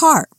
car.